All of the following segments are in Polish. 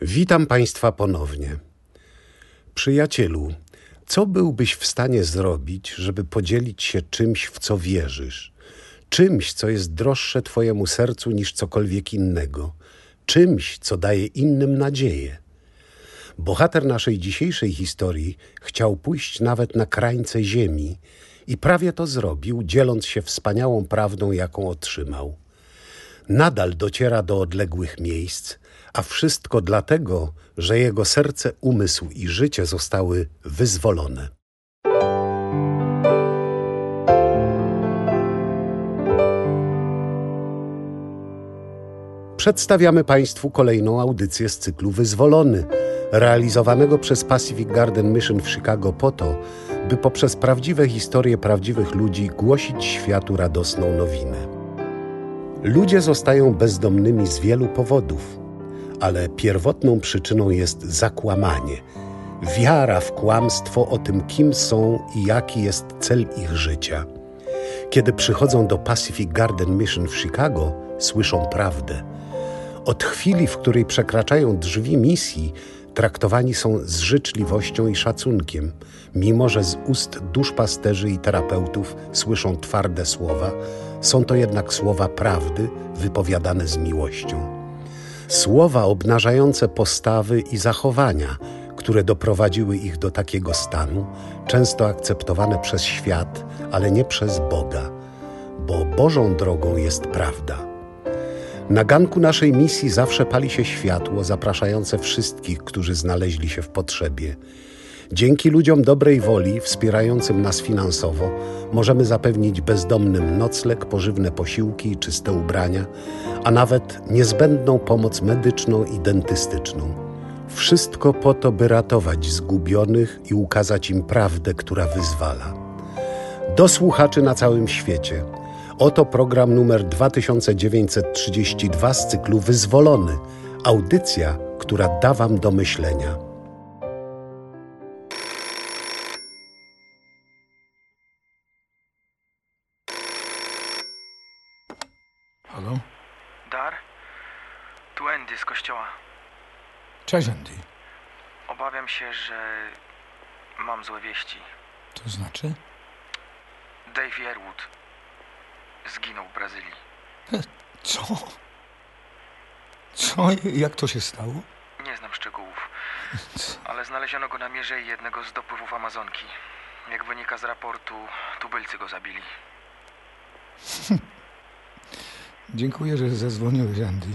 Witam Państwa ponownie. Przyjacielu, co byłbyś w stanie zrobić, żeby podzielić się czymś, w co wierzysz? Czymś, co jest droższe Twojemu sercu niż cokolwiek innego? Czymś, co daje innym nadzieję? Bohater naszej dzisiejszej historii chciał pójść nawet na krańce ziemi i prawie to zrobił, dzieląc się wspaniałą prawdą, jaką otrzymał. Nadal dociera do odległych miejsc, a wszystko dlatego, że jego serce, umysł i życie zostały wyzwolone. Przedstawiamy Państwu kolejną audycję z cyklu Wyzwolony, realizowanego przez Pacific Garden Mission w Chicago po to, by poprzez prawdziwe historie prawdziwych ludzi głosić światu radosną nowinę. Ludzie zostają bezdomnymi z wielu powodów, ale pierwotną przyczyną jest zakłamanie, wiara w kłamstwo o tym, kim są i jaki jest cel ich życia. Kiedy przychodzą do Pacific Garden Mission w Chicago, słyszą prawdę. Od chwili, w której przekraczają drzwi misji, traktowani są z życzliwością i szacunkiem, mimo że z ust duszpasterzy i terapeutów słyszą twarde słowa, są to jednak słowa prawdy wypowiadane z miłością. Słowa obnażające postawy i zachowania, które doprowadziły ich do takiego stanu, często akceptowane przez świat, ale nie przez Boga, bo Bożą drogą jest prawda. Na ganku naszej misji zawsze pali się światło zapraszające wszystkich, którzy znaleźli się w potrzebie. Dzięki ludziom dobrej woli, wspierającym nas finansowo, możemy zapewnić bezdomnym nocleg, pożywne posiłki czyste ubrania, a nawet niezbędną pomoc medyczną i dentystyczną. Wszystko po to, by ratować zgubionych i ukazać im prawdę, która wyzwala. Do słuchaczy na całym świecie. Oto program numer 2932 z cyklu Wyzwolony. Audycja, która da Wam do myślenia. Cześć, Andy. Obawiam się, że mam złe wieści. To znaczy? Dave Yerwood zginął w Brazylii. Co? Co? Jak to się stało? Nie znam szczegółów, ale znaleziono go na mierzei jednego z dopływów Amazonki. Jak wynika z raportu, tubylcy go zabili. Dziękuję, że zadzwoniłeś, Andy.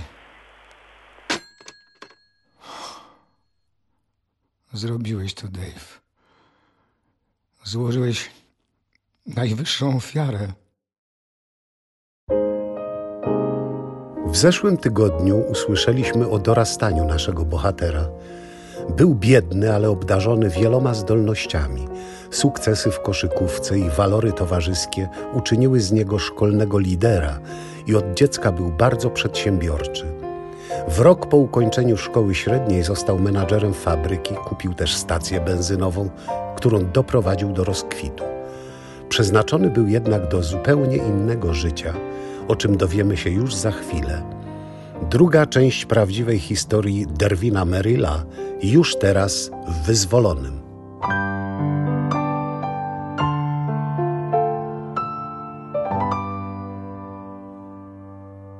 Zrobiłeś to, Dave. Złożyłeś najwyższą ofiarę. W zeszłym tygodniu usłyszeliśmy o dorastaniu naszego bohatera. Był biedny, ale obdarzony wieloma zdolnościami. Sukcesy w koszykówce i walory towarzyskie uczyniły z niego szkolnego lidera i od dziecka był bardzo przedsiębiorczy. W rok po ukończeniu szkoły średniej został menadżerem fabryki, kupił też stację benzynową, którą doprowadził do rozkwitu. Przeznaczony był jednak do zupełnie innego życia, o czym dowiemy się już za chwilę. Druga część prawdziwej historii Derwina Merilla już teraz w Wyzwolonym.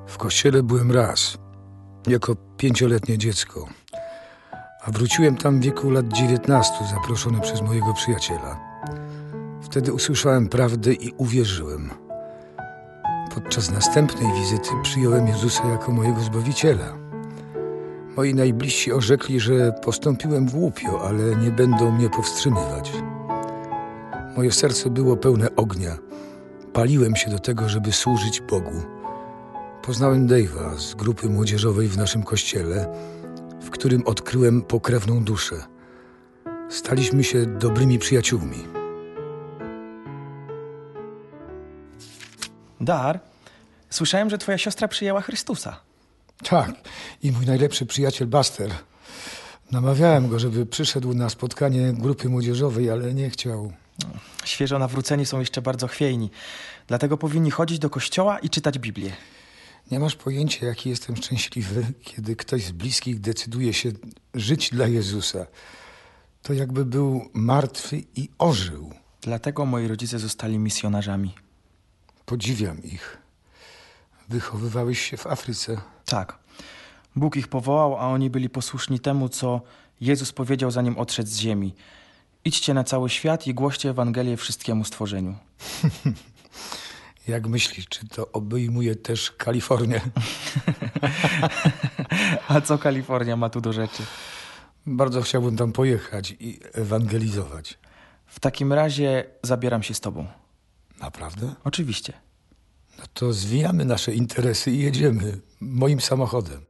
W kościele byłem raz, jako pięcioletnie dziecko, a wróciłem tam w wieku lat dziewiętnastu, zaproszony przez mojego przyjaciela. Wtedy usłyszałem prawdę i uwierzyłem. Podczas następnej wizyty przyjąłem Jezusa jako mojego Zbawiciela. Moi najbliżsi orzekli, że postąpiłem głupio, ale nie będą mnie powstrzymywać. Moje serce było pełne ognia. Paliłem się do tego, żeby służyć Bogu. Poznałem Dave'a z grupy młodzieżowej w naszym kościele, w którym odkryłem pokrewną duszę. Staliśmy się dobrymi przyjaciółmi. Dar, słyszałem, że twoja siostra przyjęła Chrystusa. Tak, i mój najlepszy przyjaciel Buster. Namawiałem go, żeby przyszedł na spotkanie grupy młodzieżowej, ale nie chciał. Świeżo nawróceni są jeszcze bardzo chwiejni, dlatego powinni chodzić do kościoła i czytać Biblię. Nie masz pojęcia, jaki jestem szczęśliwy, kiedy ktoś z bliskich decyduje się żyć dla Jezusa. To jakby był martwy i ożył. Dlatego moi rodzice zostali misjonarzami. Podziwiam ich. Wychowywałeś się w Afryce. Tak. Bóg ich powołał, a oni byli posłuszni temu, co Jezus powiedział, zanim odszedł z ziemi. Idźcie na cały świat i głoście Ewangelię wszystkiemu stworzeniu. Jak myślisz, czy to obejmuje też Kalifornię? A co Kalifornia ma tu do rzeczy? Bardzo chciałbym tam pojechać i ewangelizować. W takim razie zabieram się z tobą. Naprawdę? Oczywiście. No to zwijamy nasze interesy i jedziemy moim samochodem.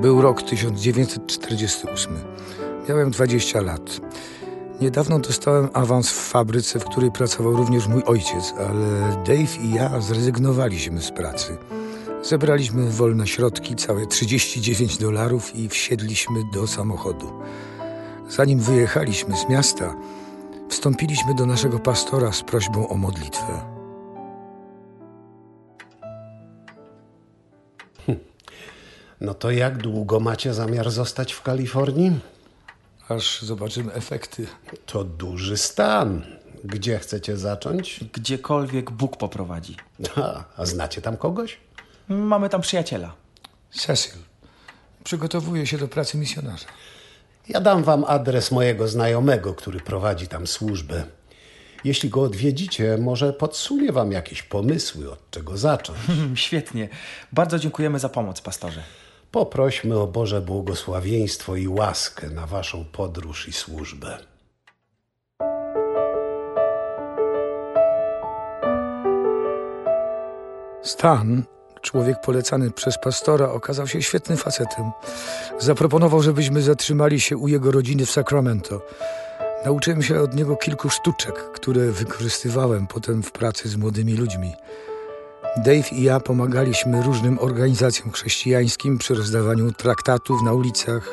Był rok 1948. Miałem 20 lat. Niedawno dostałem awans w fabryce, w której pracował również mój ojciec, ale Dave i ja zrezygnowaliśmy z pracy. Zebraliśmy wolne środki, całe 39 dolarów i wsiedliśmy do samochodu. Zanim wyjechaliśmy z miasta, wstąpiliśmy do naszego pastora z prośbą o modlitwę. No to jak długo macie zamiar zostać w Kalifornii? Aż zobaczymy efekty. To duży stan. Gdzie chcecie zacząć? Gdziekolwiek Bóg poprowadzi. A, a znacie tam kogoś? Mamy tam przyjaciela. Cecil przygotowuje się do pracy misjonarza. Ja dam wam adres mojego znajomego, który prowadzi tam służbę. Jeśli go odwiedzicie, może podsunie wam jakieś pomysły, od czego zacząć. Świetnie. Bardzo dziękujemy za pomoc, pastorze. Poprośmy o Boże błogosławieństwo i łaskę na waszą podróż i służbę. Stan, człowiek polecany przez pastora, okazał się świetnym facetem. Zaproponował, żebyśmy zatrzymali się u jego rodziny w Sacramento. Nauczyłem się od niego kilku sztuczek, które wykorzystywałem potem w pracy z młodymi ludźmi. Dave i ja pomagaliśmy różnym organizacjom chrześcijańskim przy rozdawaniu traktatów na ulicach.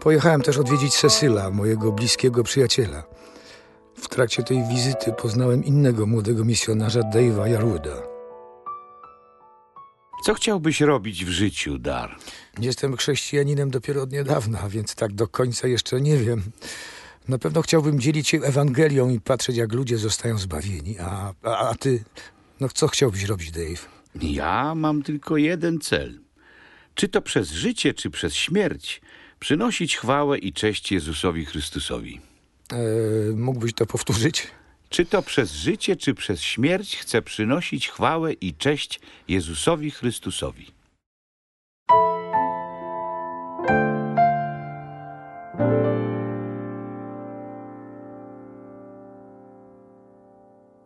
Pojechałem też odwiedzić Cecila, mojego bliskiego przyjaciela. W trakcie tej wizyty poznałem innego młodego misjonarza, Dave'a Jarwooda. Co chciałbyś robić w życiu, Dar? Jestem chrześcijaninem dopiero od niedawna, więc tak do końca jeszcze nie wiem. Na pewno chciałbym dzielić się Ewangelią i patrzeć, jak ludzie zostają zbawieni. A, a, a ty, no co chciałbyś robić, Dave? Ja mam tylko jeden cel. Czy to przez życie, czy przez śmierć, przynosić chwałę i cześć Jezusowi Chrystusowi. E, mógłbyś to powtórzyć? Czy to przez życie, czy przez śmierć chcę przynosić chwałę i cześć Jezusowi Chrystusowi.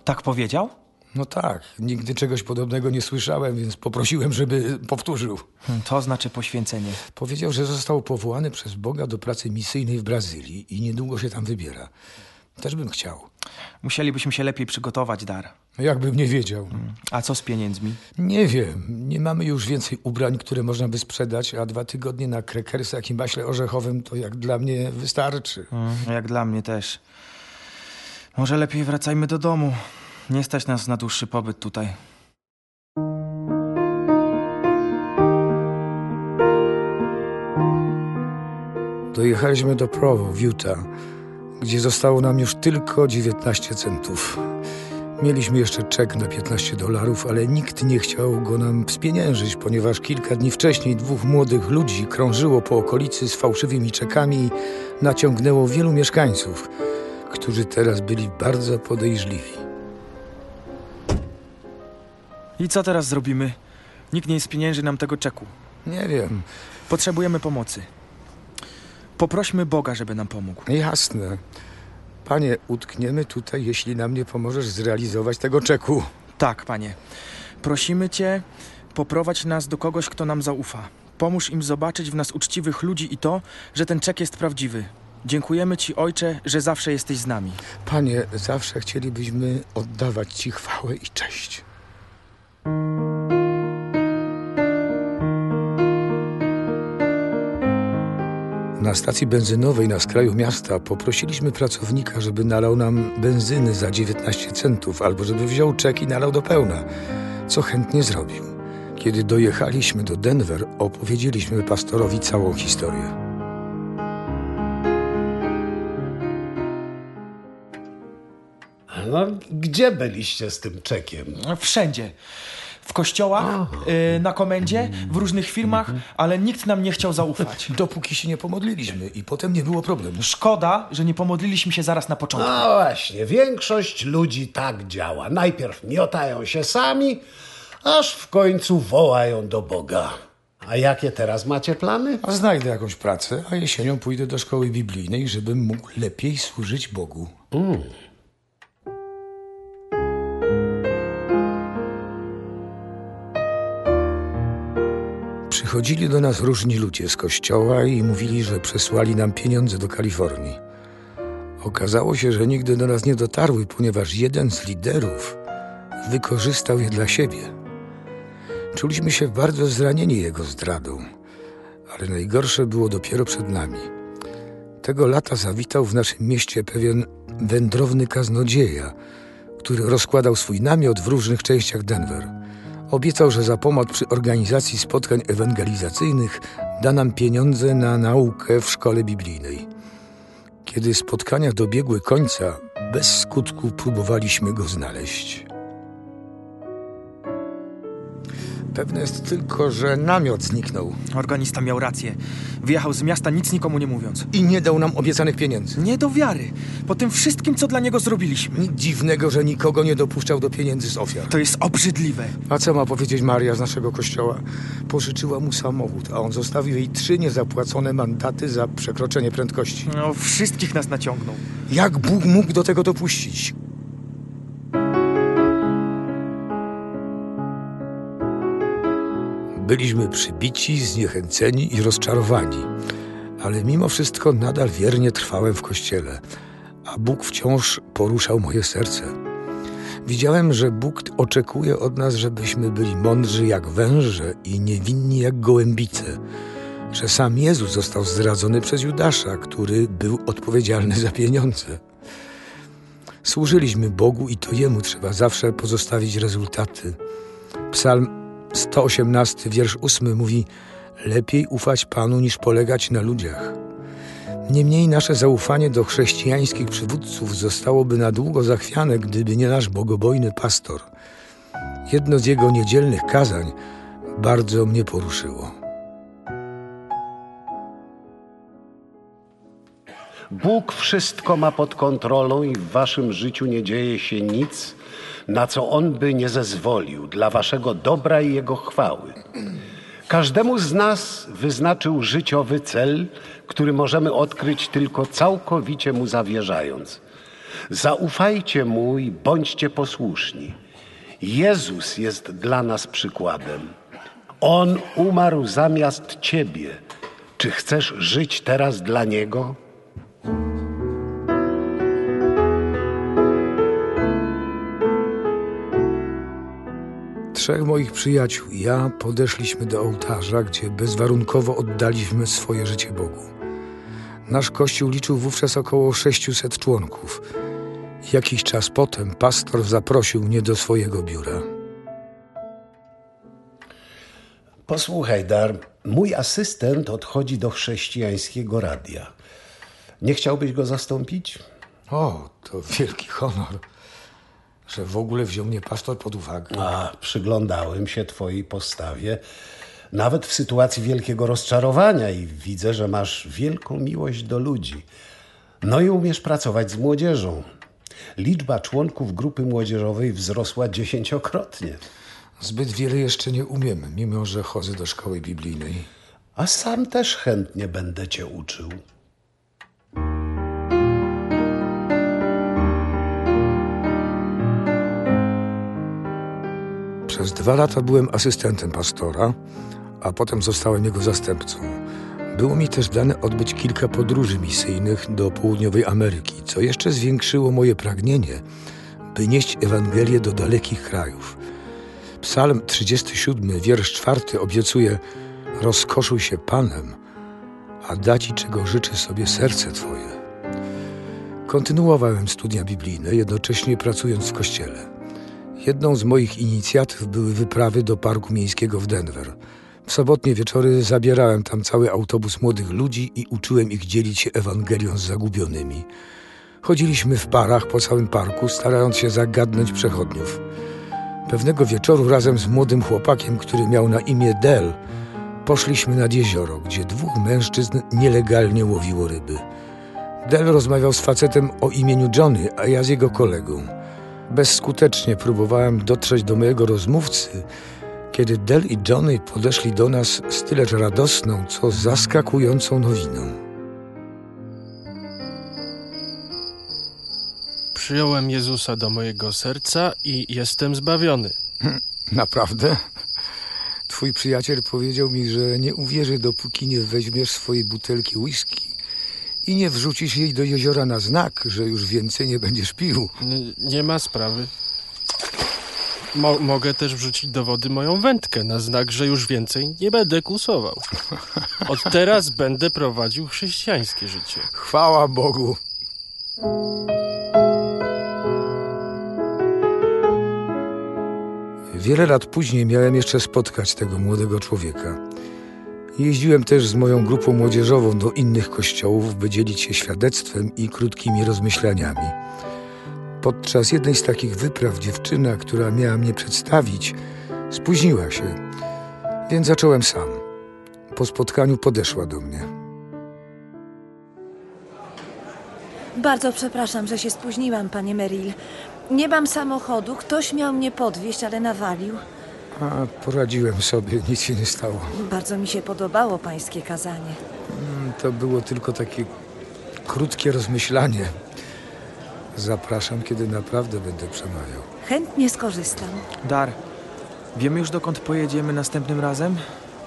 Tak powiedział? No tak, nigdy czegoś podobnego nie słyszałem, więc poprosiłem, żeby powtórzył. Hmm, To znaczy poświęcenie. Powiedział, że został powołany przez Boga do pracy misyjnej w Brazylii i niedługo się tam wybiera. Też bym chciał. Musielibyśmy się lepiej przygotować, Dar. No Jakbym nie wiedział. A co z pieniędzmi? Nie wiem, nie mamy już więcej ubrań, które można by sprzedać, a dwa tygodnie na krekersach i maśle orzechowym to jak dla mnie wystarczy. Mm, Jak dla mnie też. Może lepiej wracajmy do domu. Nie stać nas na dłuższy pobyt tutaj. Dojechaliśmy do Provo w Utah, gdzie zostało nam już tylko 19 centów. Mieliśmy jeszcze czek na 15 dolarów, ale nikt nie chciał go nam spieniężyć, ponieważ kilka dni wcześniej dwóch młodych ludzi krążyło po okolicy z fałszywymi czekami i naciągnęło wielu mieszkańców, którzy teraz byli bardzo podejrzliwi. I co teraz zrobimy? Nikt nie spienięży nam tego czeku. Nie wiem, Potrzebujemy pomocy. Poprośmy Boga, żeby nam pomógł. jasne. Panie, utkniemy tutaj, jeśli nam nie pomożesz zrealizować tego czeku. Tak, panie. Prosimy cię, poprowadź nas do kogoś, kto nam zaufa. Pomóż im zobaczyć w nas uczciwych ludzi i to, że ten czek jest prawdziwy. Dziękujemy ci, ojcze, że zawsze jesteś z nami. Panie, zawsze chcielibyśmy oddawać Ci chwałę i cześć. Na stacji benzynowej na skraju miasta poprosiliśmy pracownika, żeby nalał nam benzyny za 19 centów albo żeby wziął czek i nalał do pełna, co chętnie zrobił. Kiedy dojechaliśmy do Denver, opowiedzieliśmy pastorowi całą historię. No, gdzie byliście z tym czekiem? Wszędzie. W kościołach, y, na komendzie, w różnych firmach, ale nikt nam nie chciał zaufać. Dopóki się nie pomodliliśmy i potem nie było problemu. Szkoda, że nie pomodliliśmy się zaraz na początku. No właśnie, większość ludzi tak działa. Najpierw miotają się sami, aż w końcu wołają do Boga. A jakie teraz macie plany? A znajdę jakąś pracę, a jesienią pójdę do szkoły biblijnej, żebym mógł lepiej służyć Bogu. Przychodzili do nas różni ludzie z kościoła i mówili, że przesłali nam pieniądze do Kalifornii. Okazało się, że nigdy do nas nie dotarły, ponieważ jeden z liderów wykorzystał je dla siebie. Czuliśmy się bardzo zranieni jego zdradą, ale najgorsze było dopiero przed nami. Tego lata zawitał w naszym mieście pewien wędrowny kaznodzieja, który rozkładał swój namiot w różnych częściach Denver. Obiecał, że za pomoc przy organizacji spotkań ewangelizacyjnych da nam pieniądze na naukę w szkole biblijnej. Kiedy spotkania dobiegły końca, bez skutku próbowaliśmy go znaleźć. Pewne jest tylko, że namiot zniknął Organista miał rację. Wyjechał z miasta nic nikomu nie mówiąc. i nie dał nam obiecanych pieniędzy. Nie do wiary. Po tym wszystkim, co dla niego zrobiliśmy. Nic dziwnego, że nikogo nie dopuszczał do pieniędzy z ofiar. To jest obrzydliwe. A co ma powiedzieć Maria z naszego kościoła? Pożyczyła mu samochód, a on zostawił jej trzy niezapłacone mandaty za przekroczenie prędkości. No, wszystkich nas naciągnął. Jak Bóg mógł do tego dopuścić? Byliśmy przybici, zniechęceni i rozczarowani, ale mimo wszystko nadal wiernie trwałem w kościele, a Bóg wciąż poruszał moje serce. Widziałem, że Bóg oczekuje od nas, żebyśmy byli mądrzy jak węże i niewinni jak gołębice, że sam Jezus został zdradzony przez Judasza, który był odpowiedzialny za pieniądze. Służyliśmy Bogu i to Jemu trzeba zawsze pozostawić rezultaty. Psalm 118, wiersz 8 mówi: Lepiej ufać Panu niż polegać na ludziach. Niemniej nasze zaufanie do chrześcijańskich przywódców zostałoby na długo zachwiane, gdyby nie nasz bogobojny pastor. Jedno z jego niedzielnych kazań bardzo mnie poruszyło. Bóg wszystko ma pod kontrolą i w waszym życiu nie dzieje się nic, na co On by nie zezwolił dla waszego dobra i Jego chwały. Każdemu z nas wyznaczył życiowy cel, który możemy odkryć tylko całkowicie Mu zawierzając. Zaufajcie Mu i bądźcie posłuszni. Jezus jest dla nas przykładem. On umarł zamiast Ciebie. Czy chcesz żyć teraz dla Niego? Trzech moich przyjaciół i ja podeszliśmy do ołtarza, gdzie bezwarunkowo oddaliśmy swoje życie Bogu. Nasz kościół liczył wówczas około 600 członków. Jakiś czas potem pastor zaprosił mnie do swojego biura. Posłuchaj, Dar, mój asystent odchodzi do chrześcijańskiego radia. Nie chciałbyś go zastąpić? O, to wielki honor, że w ogóle wziął mnie pastor pod uwagę. A, przyglądałem się Twojej postawie, nawet w sytuacji wielkiego rozczarowania i widzę, że masz wielką miłość do ludzi. No i umiesz pracować z młodzieżą. Liczba członków grupy młodzieżowej wzrosła dziesięciokrotnie. Zbyt wiele jeszcze nie umiem, mimo że chodzę do szkoły biblijnej. A sam też chętnie będę Cię uczył. Przez dwa lata byłem asystentem pastora, a potem zostałem jego zastępcą. Było mi też dane odbyć kilka podróży misyjnych do południowej Ameryki, co jeszcze zwiększyło moje pragnienie, by nieść Ewangelię do dalekich krajów. Psalm 37, wiersz 4 obiecuje: Rozkoszuj się Panem, a da ci, czego życzy sobie serce twoje. Kontynuowałem studia biblijne, jednocześnie pracując w kościele. Jedną z moich inicjatyw były wyprawy do parku miejskiego w Denver. W sobotnie wieczory zabierałem tam cały autobus młodych ludzi i uczyłem ich dzielić się Ewangelią z zagubionymi. Chodziliśmy w parach po całym parku, starając się zagadnąć przechodniów. Pewnego wieczoru razem z młodym chłopakiem, który miał na imię Del, poszliśmy nad jezioro, gdzie dwóch mężczyzn nielegalnie łowiło ryby. Del rozmawiał z facetem o imieniu Johnny, a ja z jego kolegą. Bezskutecznie próbowałem dotrzeć do mojego rozmówcy, kiedy Del i Johnny podeszli do nas z tyleż radosną, co zaskakującą nowiną. Przyjąłem Jezusa do mojego serca i jestem zbawiony. Naprawdę? Twój przyjaciel powiedział mi, że nie uwierzy, dopóki nie weźmiesz swojej butelki whisky i nie wrzucisz jej do jeziora na znak, że już więcej nie będziesz pił. N- nie ma sprawy. Mo- mogę też wrzucić do wody moją wędkę na znak, że już więcej nie będę kłusował. Od teraz będę prowadził chrześcijańskie życie. Chwała Bogu! Wiele lat później miałem jeszcze spotkać tego młodego człowieka. Jeździłem też z moją grupą młodzieżową do innych kościołów, by dzielić się świadectwem i krótkimi rozmyślaniami. Podczas jednej z takich wypraw dziewczyna, która miała mnie przedstawić, spóźniła się, więc zacząłem sam. Po spotkaniu podeszła do mnie. Bardzo przepraszam, że się spóźniłam, panie Merrill. Nie mam samochodu, ktoś miał mnie podwieźć, ale nawalił. A poradziłem sobie, nic się nie stało. Bardzo mi się podobało pańskie kazanie. To było tylko takie krótkie rozmyślanie. Zapraszam, kiedy naprawdę będę przemawiał. Chętnie skorzystam. Dar, wiemy już dokąd pojedziemy następnym razem?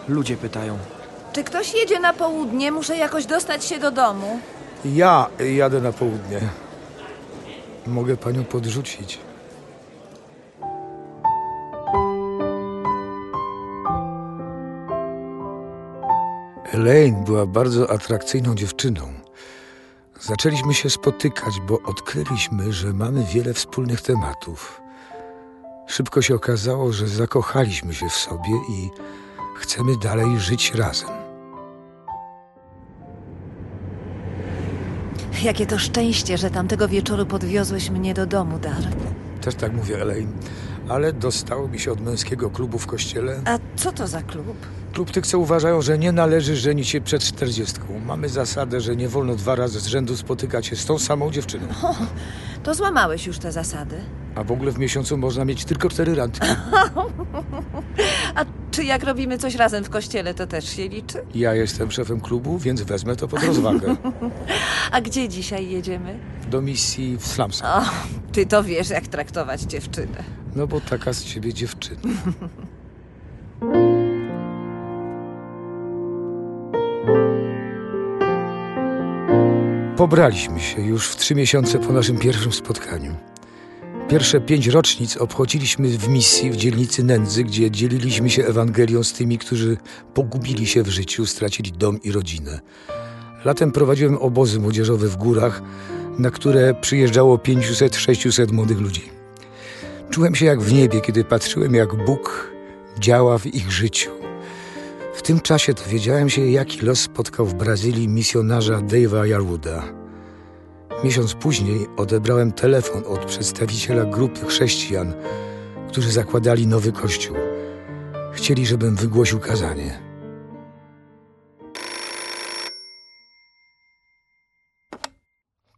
Ludzie pytają. Czy ktoś jedzie na południe? Muszę jakoś dostać się do domu. Ja jadę na południe. Mogę panią podrzucić. Elaine była bardzo atrakcyjną dziewczyną. Zaczęliśmy się spotykać, bo odkryliśmy, że mamy wiele wspólnych tematów. Szybko się okazało, że zakochaliśmy się w sobie i chcemy dalej żyć razem. Jakie to szczęście, że tamtego wieczoru podwiozłeś mnie do domu, Dar. Też tak mówię, Elaine. Ale dostało mi się od męskiego klubu w kościele. A co to za klub? Klub tych, co uważają, że nie należy żenić się przed czterdziestką. Mamy zasadę, że nie wolno dwa razy z rzędu spotykać się z tą samą dziewczyną. To złamałeś już te zasady. A w ogóle w miesiącu można mieć tylko cztery randki. A czy jak robimy coś razem w kościele, to też się liczy? Ja jestem szefem klubu, więc wezmę to pod rozwagę. A gdzie dzisiaj jedziemy? Do misji w Slumsach. O, ty to wiesz, jak traktować dziewczynę. No bo taka z ciebie dziewczyna. Pobraliśmy się już w trzy miesiące po naszym pierwszym spotkaniu. Pierwsze pięć rocznic obchodziliśmy w misji w dzielnicy Nędzy, gdzie dzieliliśmy się Ewangelią z tymi, którzy pogubili się w życiu, stracili dom i rodzinę. Latem prowadziłem obozy młodzieżowe w górach, na które przyjeżdżało 500-600 młodych ludzi. Czułem się jak w niebie, kiedy patrzyłem, jak Bóg działa w ich życiu. Tym czasie dowiedziałem się, jaki los spotkał w Brazylii misjonarza Dave'a Yarwooda. Miesiąc później odebrałem telefon od przedstawiciela grupy chrześcijan, którzy zakładali nowy kościół. Chcieli, żebym wygłosił kazanie.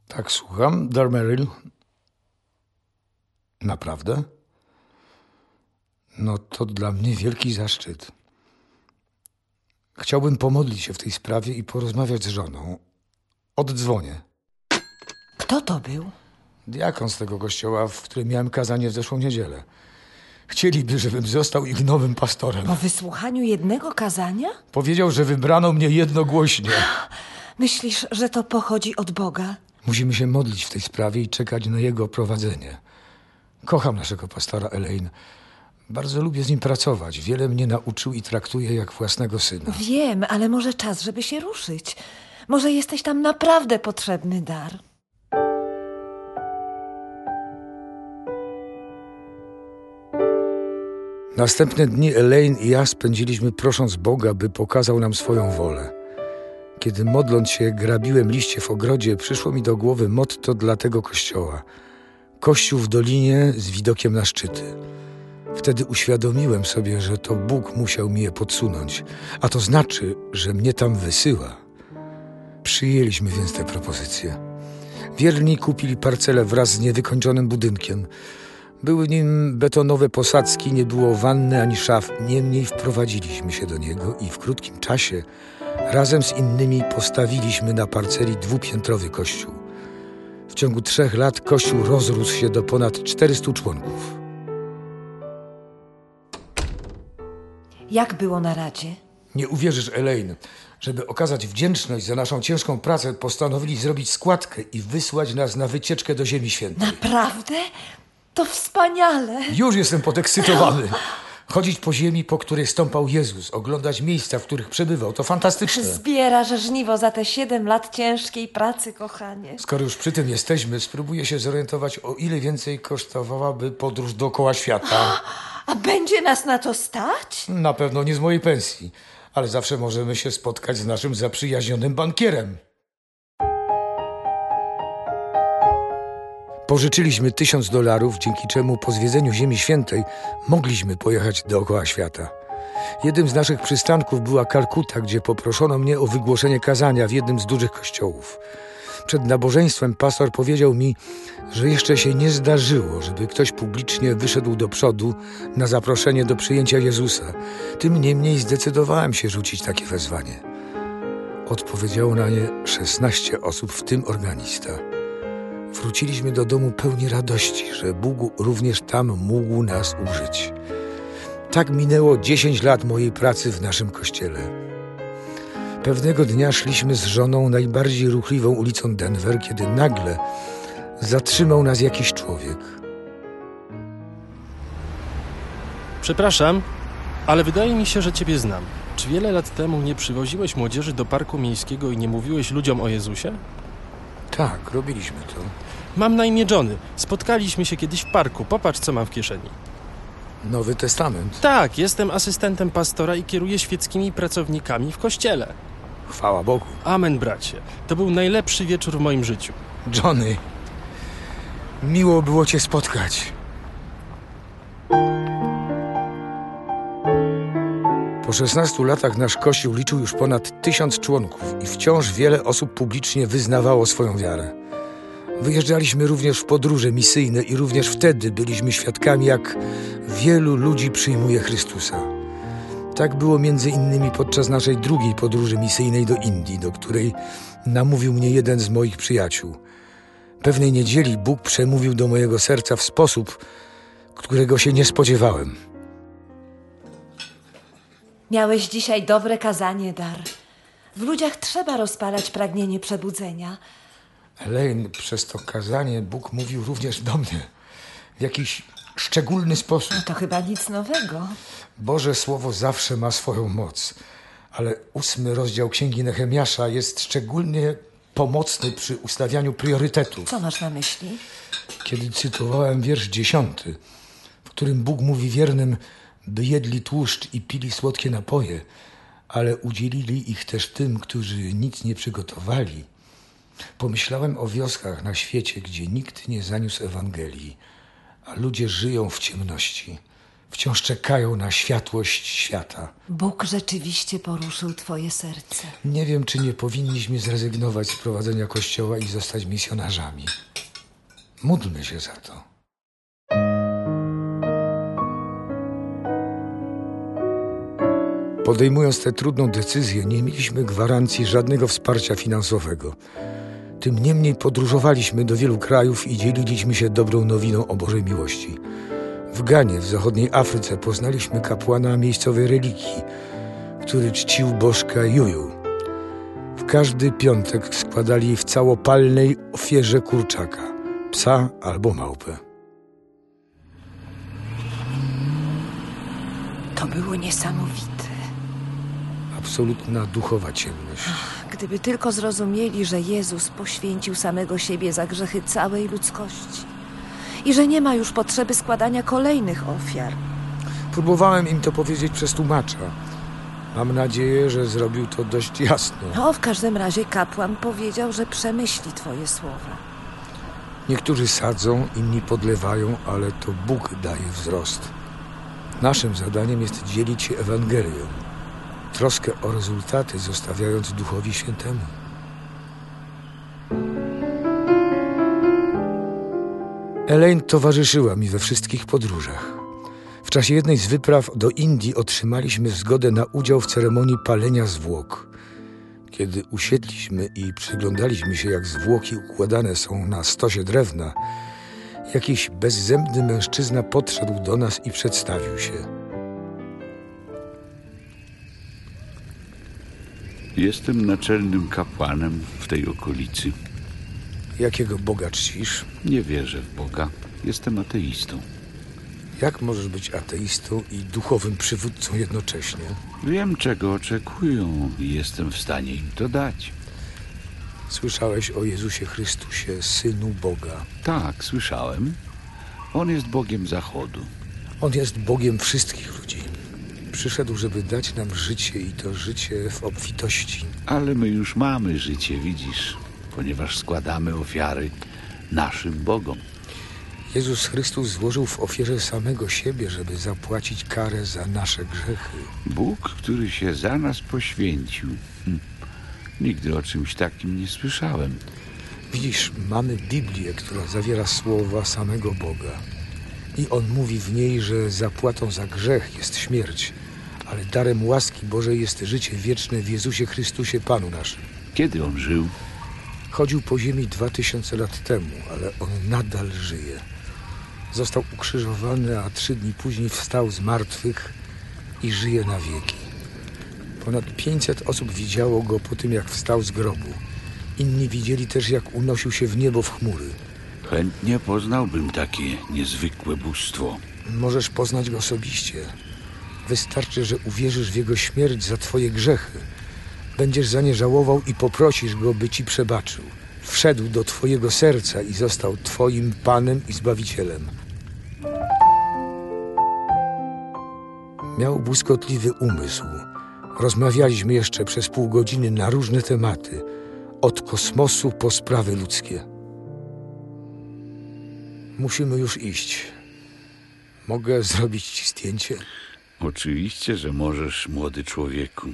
Tak, słucham. Darmeryl. Naprawdę? No to dla mnie wielki zaszczyt. Chciałbym pomodlić się w tej sprawie i porozmawiać z żoną. Oddzwonię. Kto to był? Diakon z tego kościoła, w którym miałem kazanie w zeszłą niedzielę. Chcieliby, żebym został ich nowym pastorem. Po wysłuchaniu jednego kazania? Powiedział, że wybrano mnie jednogłośnie. Myślisz, że to pochodzi od Boga? Musimy się modlić w tej sprawie i czekać na jego prowadzenie. Kocham naszego pastora Elaine. Bardzo lubię z nim pracować. Wiele mnie nauczył i traktuję jak własnego syna. Wiem, ale może czas, żeby się ruszyć. Może jesteś tam naprawdę potrzebny, Dar. Następne dni Elaine i ja spędziliśmy prosząc Boga, by pokazał nam swoją wolę. Kiedy modląc się grabiłem liście w ogrodzie, przyszło mi do głowy motto dla tego kościoła. Kościół w dolinie z widokiem na szczyty. Wtedy uświadomiłem sobie, że to Bóg musiał mi je podsunąć, a to znaczy, że mnie tam wysyła. Przyjęliśmy więc tę propozycję. Wierni kupili parcelę wraz z niewykończonym budynkiem. Były nim betonowe posadzki, nie było wanny ani szaf. Niemniej wprowadziliśmy się do niego i w krótkim czasie razem z innymi postawiliśmy na parceli dwupiętrowy kościół. W ciągu trzech lat kościół rozrósł się do ponad 400 członków. Jak było na radzie? Nie uwierzysz, Elaine, żeby okazać wdzięczność za naszą ciężką pracę, postanowili zrobić składkę i wysłać nas na wycieczkę do Ziemi Świętej. Naprawdę? To wspaniale. Już jestem podekscytowany. Chodzić po ziemi, po której stąpał Jezus, oglądać miejsca, w których przebywał, to fantastyczne. Zbierasz żniwo za te siedem lat ciężkiej pracy, kochanie. Skoro już przy tym jesteśmy, spróbuję się zorientować, o ile więcej kosztowałaby podróż dookoła świata. A będzie nas na to stać? Na pewno nie z mojej pensji, ale zawsze możemy się spotkać z naszym zaprzyjaźnionym bankierem. Pożyczyliśmy tysiąc dolarów, dzięki czemu po zwiedzeniu Ziemi Świętej mogliśmy pojechać dookoła świata. Jednym z naszych przystanków była Kalkuta, gdzie poproszono mnie o wygłoszenie kazania w jednym z dużych kościołów. Przed nabożeństwem pastor powiedział mi, że jeszcze się nie zdarzyło, żeby ktoś publicznie wyszedł do przodu na zaproszenie do przyjęcia Jezusa. Tym niemniej zdecydowałem się rzucić takie wezwanie. Odpowiedziało na nie 16 osób, w tym organista. Wróciliśmy do domu pełni radości, że Bóg również tam mógł nas użyć. Tak minęło 10 lat mojej pracy w naszym kościele. Pewnego dnia szliśmy z żoną najbardziej ruchliwą ulicą Denver, kiedy nagle zatrzymał nas jakiś człowiek. Przepraszam, ale wydaje mi się, że ciebie znam. Czy wiele lat temu nie przywoziłeś młodzieży do parku miejskiego i nie mówiłeś ludziom o Jezusie? Tak, robiliśmy to. Mam na imię Johnny. Spotkaliśmy się kiedyś w parku. Popatrz, co mam w kieszeni. Nowy Testament. Tak, jestem asystentem pastora i kieruję świeckimi pracownikami w kościele. Chwała Bogu. Amen, bracie. To był najlepszy wieczór w moim życiu. Johnny, miło było Cię spotkać. Po 16 latach nasz kościół liczył już ponad tysiąc członków i wciąż wiele osób publicznie wyznawało swoją wiarę. Wyjeżdżaliśmy również w podróże misyjne i również wtedy byliśmy świadkami, jak wielu ludzi przyjmuje Chrystusa. Tak było między innymi podczas naszej drugiej podróży misyjnej do Indii, do której namówił mnie jeden z moich przyjaciół. Pewnej niedzieli Bóg przemówił do mojego serca w sposób, którego się nie spodziewałem. Miałeś dzisiaj dobre kazanie, Dar. W ludziach trzeba rozpalać pragnienie przebudzenia. Elaine, przez to kazanie Bóg mówił również do mnie w jakiś szczególny sposób. No to chyba nic nowego. Boże Słowo zawsze ma swoją moc, ale ósmy rozdział Księgi Nehemiasza jest szczególnie pomocny przy ustawianiu priorytetów. Co masz na myśli? Kiedy cytowałem wiersz dziesiąty, w którym Bóg mówi wiernym, by jedli tłuszcz i pili słodkie napoje, ale udzielili ich też tym, którzy nic nie przygotowali. Pomyślałem o wioskach na świecie, gdzie nikt nie zaniósł Ewangelii, a ludzie żyją w ciemności. Wciąż czekają na światłość świata. Bóg rzeczywiście poruszył twoje serce. Nie wiem, czy nie powinniśmy zrezygnować z prowadzenia kościoła i zostać misjonarzami. Módlmy się za to. Podejmując tę trudną decyzję, nie mieliśmy gwarancji żadnego wsparcia finansowego. Tym niemniej podróżowaliśmy do wielu krajów i dzieliliśmy się dobrą nowiną o Bożej miłości. W Ganie, w zachodniej Afryce, poznaliśmy kapłana miejscowej religii, który czcił bożka Juju. W każdy piątek składali w całopalnej ofierze kurczaka, psa albo małpę. To było niesamowite. Absolutna duchowa ciemność. Gdyby tylko zrozumieli, że Jezus poświęcił samego siebie za grzechy całej ludzkości i że nie ma już potrzeby składania kolejnych ofiar. Próbowałem im to powiedzieć przez tłumacza. Mam nadzieję, że zrobił to dość jasno. No, w każdym razie kapłan powiedział, że przemyśli twoje słowa. Niektórzy sadzą, inni podlewają, ale to Bóg daje wzrost. Naszym zadaniem jest dzielić się Ewangelią, troskę o rezultaty zostawiając Duchowi Świętemu. Elaine towarzyszyła mi we wszystkich podróżach. W czasie jednej z wypraw do Indii otrzymaliśmy zgodę na udział w ceremonii palenia zwłok. Kiedy usiedliśmy i przyglądaliśmy się, jak zwłoki układane są na stosie drewna, jakiś bezzębny mężczyzna podszedł do nas i przedstawił się. Jestem naczelnym kapłanem w tej okolicy. Jakiego Boga czcisz? Nie wierzę w Boga. Jestem ateistą. Jak możesz być ateistą i duchowym przywódcą jednocześnie? Wiem, czego oczekują i jestem w stanie im to dać. Słyszałeś o Jezusie Chrystusie, Synu Boga. Tak, słyszałem. On jest Bogiem Zachodu. On jest Bogiem wszystkich ludzi. Przyszedł, żeby dać nam życie i to życie w obfitości. Ale my już mamy życie, widzisz, ponieważ składamy ofiary naszym Bogom. Jezus Chrystus złożył w ofierze samego siebie, żeby zapłacić karę za nasze grzechy. Bóg, który się za nas poświęcił. Hm. Nigdy o czymś takim nie słyszałem. Widzisz, mamy Biblię, która zawiera słowa samego Boga. I on mówi w niej, że zapłatą za grzech jest śmierć, ale darem łaski Bożej jest życie wieczne w Jezusie Chrystusie Panu naszym. Kiedy on żył? Chodził po ziemi dwa tysiące lat temu, ale on nadal żyje. Został ukrzyżowany, a trzy dni później wstał z martwych i żyje na wieki. Ponad 500 osób widziało go po tym, jak wstał z grobu. Inni widzieli też, jak unosił się w niebo w chmury. Chętnie poznałbym takie niezwykłe bóstwo. Możesz poznać go osobiście. Wystarczy, że uwierzysz w jego śmierć za twoje grzechy. Będziesz za nie żałował i poprosisz go, by ci przebaczył. Wszedł do twojego serca i został twoim Panem i Zbawicielem. Miał błyskotliwy umysł. Rozmawialiśmy jeszcze przez pół godziny na różne tematy, od kosmosu po sprawy ludzkie. Musimy już iść. Mogę zrobić ci zdjęcie? Oczywiście, że możesz, młody człowieku,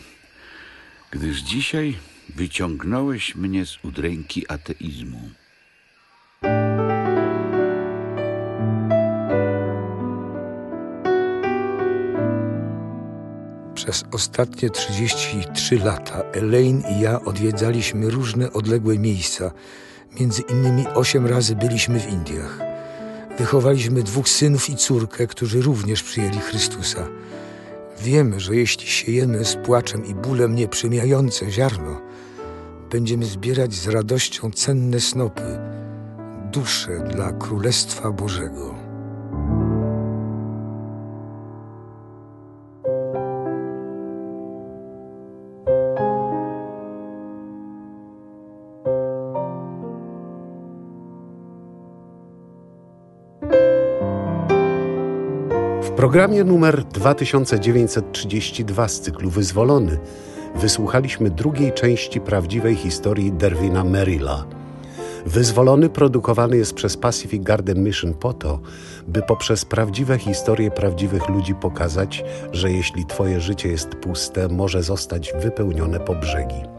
gdyż dzisiaj wyciągnąłeś mnie z udręki ateizmu. Przez ostatnie 33 lata Elaine i ja odwiedzaliśmy różne odległe miejsca. Między innymi osiem razy byliśmy w Indiach. Wychowaliśmy dwóch synów i córkę, którzy również przyjęli Chrystusa. Wiemy, że jeśli siejemy z płaczem i bólem nieprzymijające ziarno, będziemy zbierać z radością cenne snopy, dusze dla Królestwa Bożego. Programie numer 2932 z cyklu Wyzwolony wysłuchaliśmy drugiej części prawdziwej historii Derwina Merrilla. Wyzwolony produkowany jest przez Pacific Garden Mission po to, by poprzez prawdziwe historie prawdziwych ludzi pokazać, że jeśli Twoje życie jest puste, może zostać wypełnione po brzegi.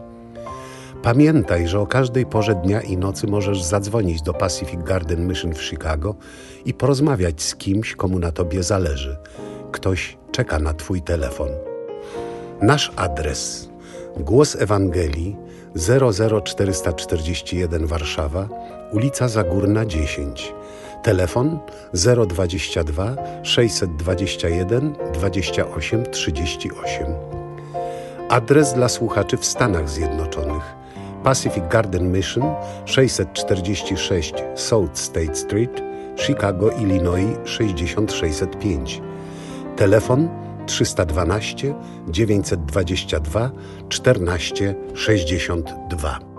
Pamiętaj, że o każdej porze dnia i nocy możesz zadzwonić do Pacific Garden Mission w Chicago i porozmawiać z kimś, komu na tobie zależy. Ktoś czeka na Twój telefon. Nasz adres: Głos Ewangelii 00441 Warszawa, ulica Zagórna 10. Telefon 022 621 28 38. Adres dla słuchaczy w Stanach Zjednoczonych. Pacific Garden Mission 646 South State Street, Chicago, Illinois 6605. Telefon 312 922 14 62.